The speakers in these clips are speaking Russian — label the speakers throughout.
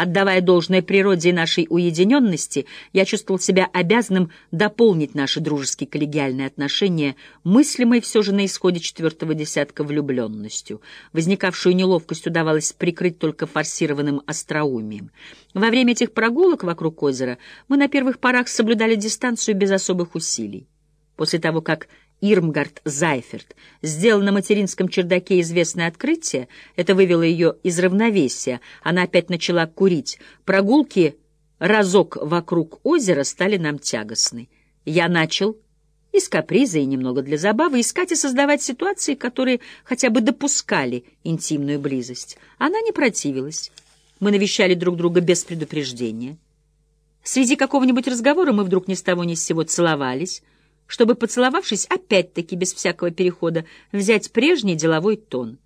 Speaker 1: Отдавая должное природе нашей уединенности, я чувствовал себя обязанным дополнить наши дружеские коллегиальные отношения, мыслимой все же на исходе четвертого десятка влюбленностью. Возникавшую неловкость удавалось прикрыть только форсированным остроумием. Во время этих прогулок вокруг озера мы на первых порах соблюдали дистанцию без особых усилий. После того, как Ирмгард Зайферт сделал на материнском чердаке известное открытие, это вывело ее из равновесия, она опять начала курить. Прогулки разок вокруг озера стали нам тягостны. Я начал из каприза и немного для забавы искать и создавать ситуации, которые хотя бы допускали интимную близость. Она не противилась. Мы навещали друг друга без предупреждения. Среди какого-нибудь разговора мы вдруг ни с того ни с сего целовались, чтобы, поцеловавшись, опять-таки без всякого перехода, взять прежний деловой тон.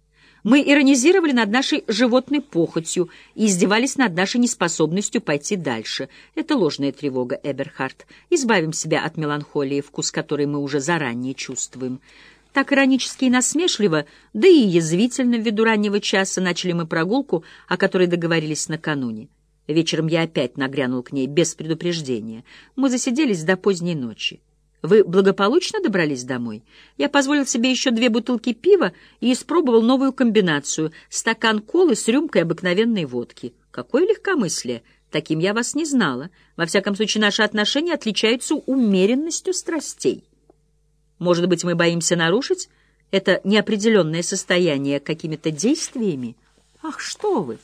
Speaker 1: Мы иронизировали над нашей животной похотью и издевались над нашей неспособностью пойти дальше. Это ложная тревога, Эберхард. Избавим себя от меланхолии, вкус которой мы уже заранее чувствуем. Так иронически и насмешливо, да и язвительно ввиду раннего часа начали мы прогулку, о которой договорились накануне. Вечером я опять нагрянул к ней без предупреждения. Мы засиделись до поздней ночи. Вы благополучно добрались домой? Я позволил себе еще две бутылки пива и испробовал новую комбинацию — стакан колы с рюмкой обыкновенной водки. Какое легкомыслие! Таким я вас не знала. Во всяком случае, наши отношения отличаются умеренностью страстей. Может быть, мы боимся нарушить это неопределенное состояние какими-то действиями? Ах, что вы!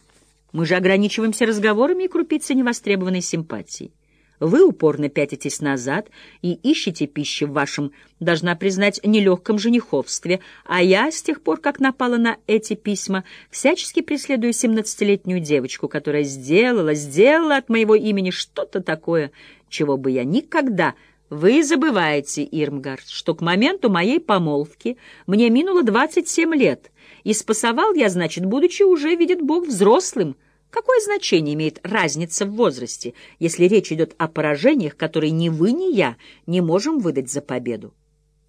Speaker 1: Мы же ограничиваемся разговорами и крупицей невостребованной симпатии. Вы упорно пятитесь назад и ищете пищи в вашем, должна признать, нелегком жениховстве, а я, с тех пор, как напала на эти письма, всячески преследую семнадцатилетнюю девочку, которая сделала, сделала от моего имени что-то такое, чего бы я никогда... Вы забываете, Ирмгард, что к моменту моей помолвки мне минуло двадцать семь лет, и спасовал я, значит, будучи уже, видит Бог, взрослым, Какое значение имеет разница в возрасте, если речь идет о поражениях, которые ни вы, ни я не можем выдать за победу?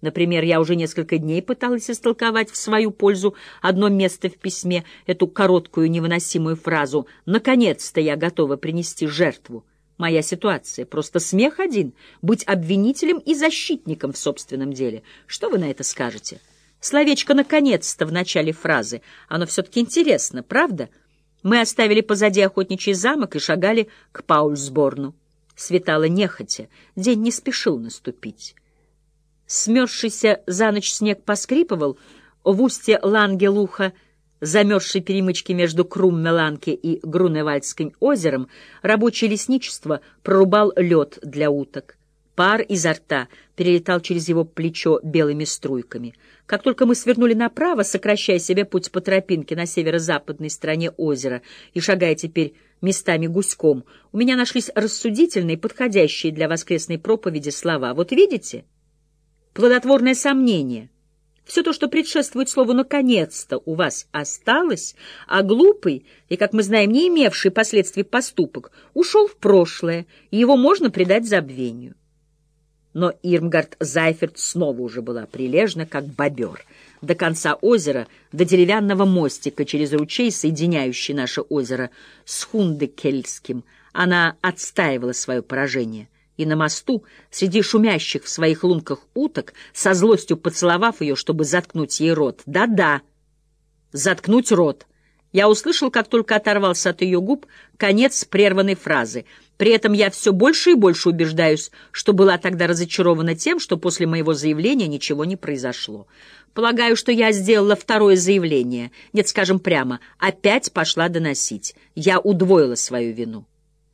Speaker 1: Например, я уже несколько дней пыталась истолковать в свою пользу одно место в письме, эту короткую невыносимую фразу «Наконец-то я готова принести жертву». Моя ситуация — просто смех один — быть обвинителем и защитником в собственном деле. Что вы на это скажете? Словечко «наконец-то» в начале фразы. Оно все-таки интересно, правда? — мы оставили позади охотничий замок и шагали к Паульсборну. Светало нехотя, день не спешил наступить. Смерзшийся за ночь снег поскрипывал, в устье Лангелуха, замерзшей перемычки между Круммеланке и Груневальдским озером, рабочее лесничество прорубал лед для уток. Пар изо рта перелетал через его плечо белыми струйками. Как только мы свернули направо, сокращая себе путь по тропинке на северо-западной стороне озера и шагая теперь местами гуськом, у меня нашлись рассудительные, подходящие для воскресной проповеди слова. Вот видите? Плодотворное сомнение. Все то, что предшествует слову «наконец-то» у вас осталось, а глупый и, как мы знаем, не имевший последствий поступок ушел в прошлое, и его можно предать забвению. Но Ирмгард Зайферт снова уже была прилежна, как бобер. До конца озера, до деревянного мостика через ручей, соединяющий наше озеро с Хундекельским, она отстаивала свое поражение. И на мосту, среди шумящих в своих лунках уток, со злостью поцеловав ее, чтобы заткнуть ей рот. Да-да, заткнуть рот. Я услышал, как только оторвался от ее губ, конец прерванной фразы — при этом я все больше и больше убеждаюсь, что была тогда разочарована тем, что после моего заявления ничего не произошло. Полагаю, что я сделала второе заявление. Нет, скажем прямо, опять пошла доносить. Я удвоила свою вину.